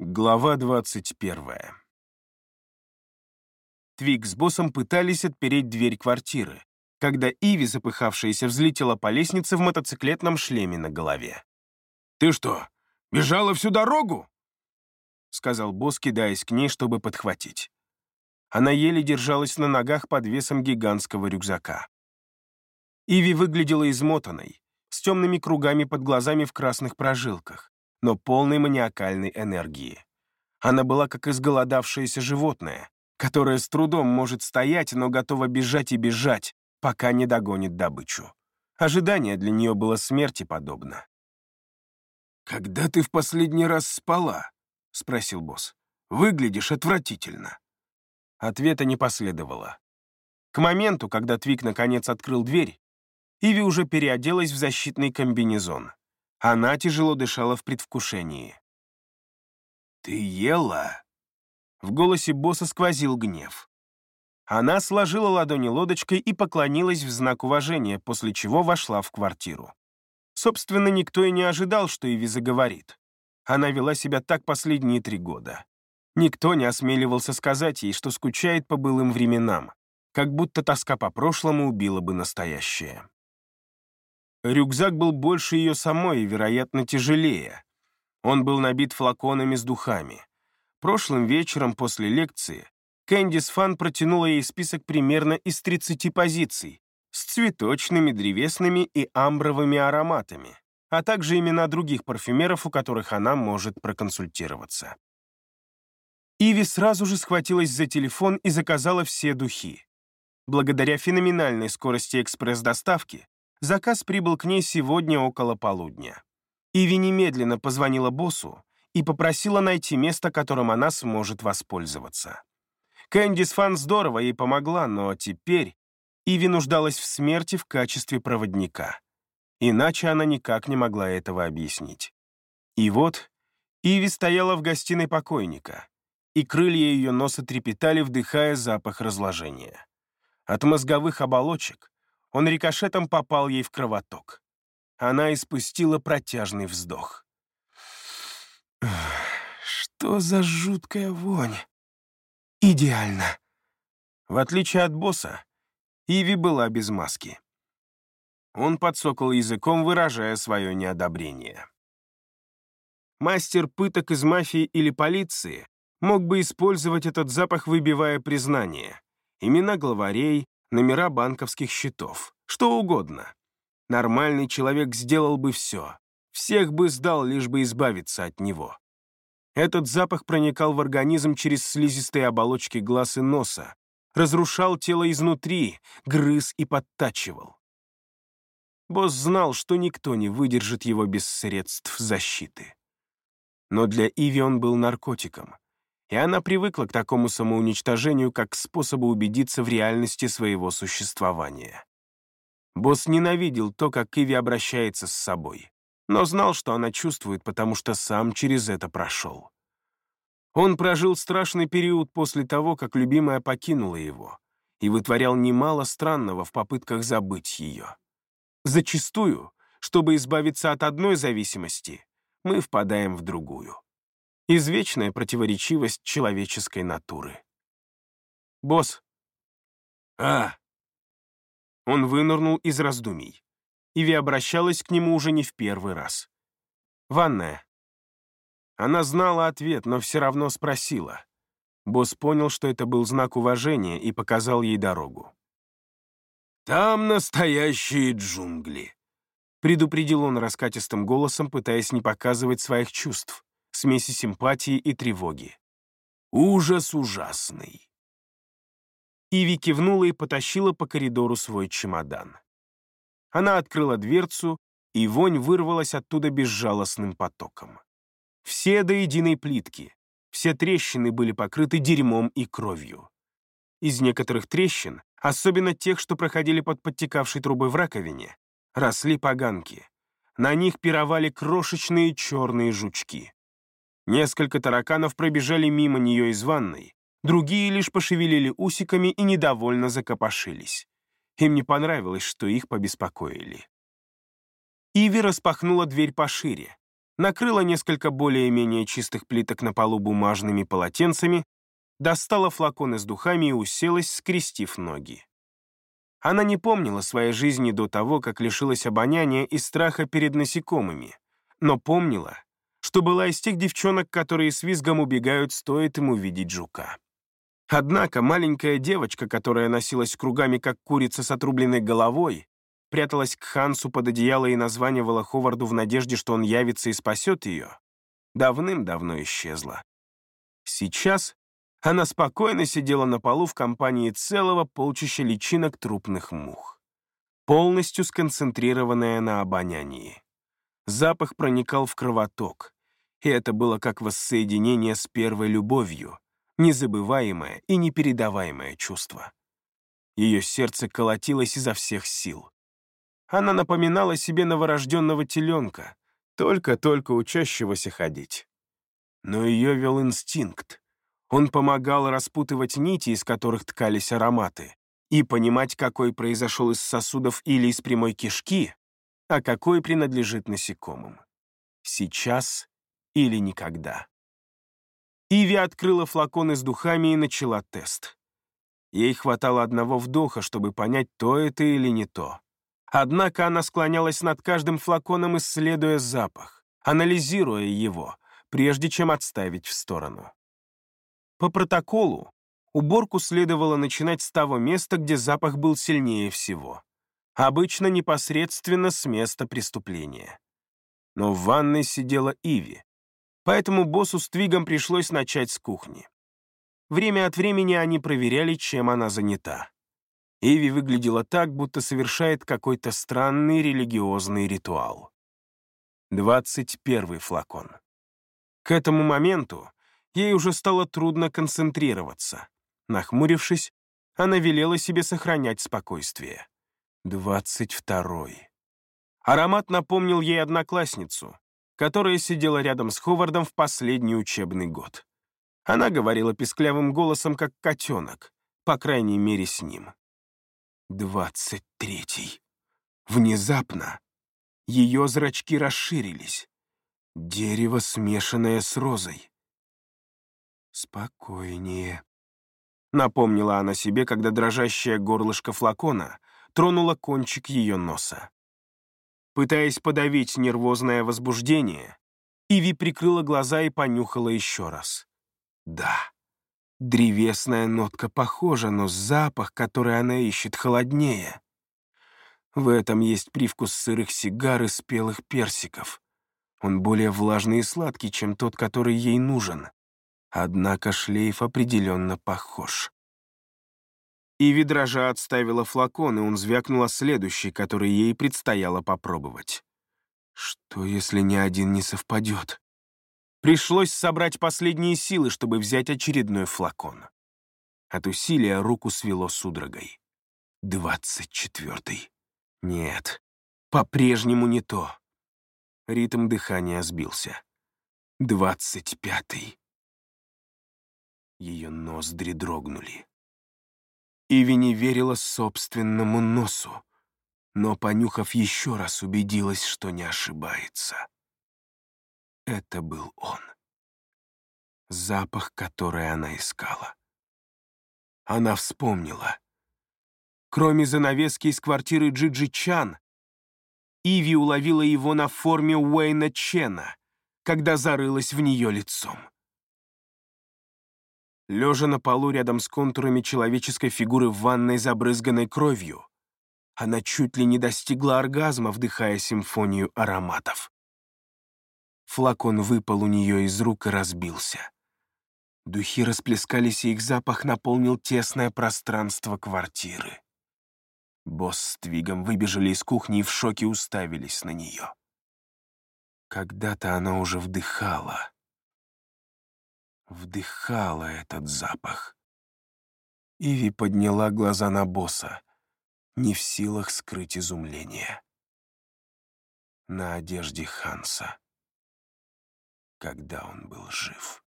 Глава 21. Твик с боссом пытались отпереть дверь квартиры, когда Иви, запыхавшаяся, взлетела по лестнице в мотоциклетном шлеме на голове. «Ты что, бежала всю дорогу?» — сказал босс, кидаясь к ней, чтобы подхватить. Она еле держалась на ногах под весом гигантского рюкзака. Иви выглядела измотанной, с темными кругами под глазами в красных прожилках, но полной маниакальной энергии. Она была как изголодавшееся животное, которое с трудом может стоять, но готово бежать и бежать, пока не догонит добычу. Ожидание для нее было смерти подобно. «Когда ты в последний раз спала?» — спросил босс. «Выглядишь отвратительно». Ответа не последовало. К моменту, когда Твик наконец открыл дверь, Иви уже переоделась в защитный комбинезон. Она тяжело дышала в предвкушении. «Ты ела?» В голосе босса сквозил гнев. Она сложила ладони лодочкой и поклонилась в знак уважения, после чего вошла в квартиру. Собственно, никто и не ожидал, что Иви заговорит. Она вела себя так последние три года. Никто не осмеливался сказать ей, что скучает по былым временам, как будто тоска по прошлому убила бы настоящее. Рюкзак был больше ее самой и, вероятно, тяжелее. Он был набит флаконами с духами. Прошлым вечером после лекции Кэндис Фан протянула ей список примерно из 30 позиций с цветочными, древесными и амбровыми ароматами, а также имена других парфюмеров, у которых она может проконсультироваться. Иви сразу же схватилась за телефон и заказала все духи. Благодаря феноменальной скорости экспресс-доставки Заказ прибыл к ней сегодня около полудня. Иви немедленно позвонила боссу и попросила найти место, которым она сможет воспользоваться. Кэндис Фан здорово ей помогла, но теперь Иви нуждалась в смерти в качестве проводника. Иначе она никак не могла этого объяснить. И вот Иви стояла в гостиной покойника, и крылья ее носа трепетали, вдыхая запах разложения. От мозговых оболочек он рикошетом попал ей в кровоток. Она испустила протяжный вздох. «Что за жуткая вонь? Идеально!» В отличие от босса, Иви была без маски. Он подсокал языком, выражая свое неодобрение. Мастер пыток из мафии или полиции мог бы использовать этот запах, выбивая признание. Имена главарей, номера банковских счетов, что угодно. Нормальный человек сделал бы все. Всех бы сдал, лишь бы избавиться от него. Этот запах проникал в организм через слизистые оболочки глаз и носа, разрушал тело изнутри, грыз и подтачивал. Босс знал, что никто не выдержит его без средств защиты. Но для Иви он был наркотиком, и она привыкла к такому самоуничтожению как к способу убедиться в реальности своего существования. Босс ненавидел то, как Иви обращается с собой, но знал, что она чувствует, потому что сам через это прошел. Он прожил страшный период после того, как любимая покинула его, и вытворял немало странного в попытках забыть ее. Зачастую, чтобы избавиться от одной зависимости, мы впадаем в другую извечная противоречивость человеческой натуры. «Босс!» «А!» Он вынырнул из раздумий. Иви обращалась к нему уже не в первый раз. «Ванная». Она знала ответ, но все равно спросила. Босс понял, что это был знак уважения и показал ей дорогу. «Там настоящие джунгли», — предупредил он раскатистым голосом, пытаясь не показывать своих чувств смеси симпатии и тревоги. «Ужас ужасный!» Иви кивнула и потащила по коридору свой чемодан. Она открыла дверцу, и вонь вырвалась оттуда безжалостным потоком. Все до единой плитки, все трещины были покрыты дерьмом и кровью. Из некоторых трещин, особенно тех, что проходили под подтекавшей трубой в раковине, росли поганки. На них пировали крошечные черные жучки. Несколько тараканов пробежали мимо нее из ванной, другие лишь пошевелили усиками и недовольно закопошились. Им не понравилось, что их побеспокоили. Иви распахнула дверь пошире, накрыла несколько более-менее чистых плиток на полу бумажными полотенцами, достала флаконы с духами и уселась, скрестив ноги. Она не помнила своей жизни до того, как лишилась обоняния и страха перед насекомыми, но помнила, что была из тех девчонок, которые с визгом убегают, стоит им увидеть жука. Однако маленькая девочка, которая носилась кругами, как курица с отрубленной головой, пряталась к Хансу под одеяло и названивала Ховарду в надежде, что он явится и спасет ее, давным-давно исчезла. Сейчас она спокойно сидела на полу в компании целого полчища личинок трупных мух, полностью сконцентрированная на обонянии. Запах проникал в кровоток, и это было как воссоединение с первой любовью, незабываемое и непередаваемое чувство. Ее сердце колотилось изо всех сил. Она напоминала себе новорожденного теленка, только-только учащегося ходить. Но ее вел инстинкт. Он помогал распутывать нити, из которых ткались ароматы, и понимать, какой произошел из сосудов или из прямой кишки, а какой принадлежит насекомым. Сейчас или никогда. Иви открыла флаконы с духами и начала тест. Ей хватало одного вдоха, чтобы понять, то это или не то. Однако она склонялась над каждым флаконом, исследуя запах, анализируя его, прежде чем отставить в сторону. По протоколу уборку следовало начинать с того места, где запах был сильнее всего. Обычно непосредственно с места преступления. Но в ванной сидела Иви, поэтому боссу с Твигом пришлось начать с кухни. Время от времени они проверяли, чем она занята. Иви выглядела так, будто совершает какой-то странный религиозный ритуал. 21 флакон. К этому моменту ей уже стало трудно концентрироваться. Нахмурившись, она велела себе сохранять спокойствие. Двадцать второй. Аромат напомнил ей одноклассницу, которая сидела рядом с Ховардом в последний учебный год. Она говорила писклявым голосом, как котенок, по крайней мере, с ним. Двадцать третий. Внезапно ее зрачки расширились. Дерево, смешанное с розой. «Спокойнее», — напомнила она себе, когда дрожащее горлышко флакона тронуло кончик ее носа. Пытаясь подавить нервозное возбуждение, Иви прикрыла глаза и понюхала еще раз. Да, древесная нотка похожа, но запах, который она ищет, холоднее. В этом есть привкус сырых сигар и спелых персиков. Он более влажный и сладкий, чем тот, который ей нужен. Однако шлейф определенно похож. Иви дрожа отставила флакон, и он звякнула следующий, который ей предстояло попробовать. Что, если ни один не совпадет? Пришлось собрать последние силы, чтобы взять очередной флакон. От усилия руку свело судорогой. Двадцать четвертый. Нет, по-прежнему не то. Ритм дыхания сбился. Двадцать пятый. Ее ноздри дрогнули. Иви не верила собственному носу, но, понюхав еще раз, убедилась, что не ошибается. Это был он. Запах, который она искала. Она вспомнила. Кроме занавески из квартиры Джиджи Чан, Иви уловила его на форме Уэйна Чена, когда зарылась в нее лицом. Лежа на полу рядом с контурами человеческой фигуры в ванной, забрызганной кровью, она чуть ли не достигла оргазма, вдыхая симфонию ароматов. Флакон выпал у нее из рук и разбился. Духи расплескались, и их запах наполнил тесное пространство квартиры. Босс с Твигом выбежали из кухни и в шоке уставились на нее. Когда-то она уже вдыхала вдыхала этот запах. Иви подняла глаза на босса, не в силах скрыть изумление. На одежде Ханса, когда он был жив.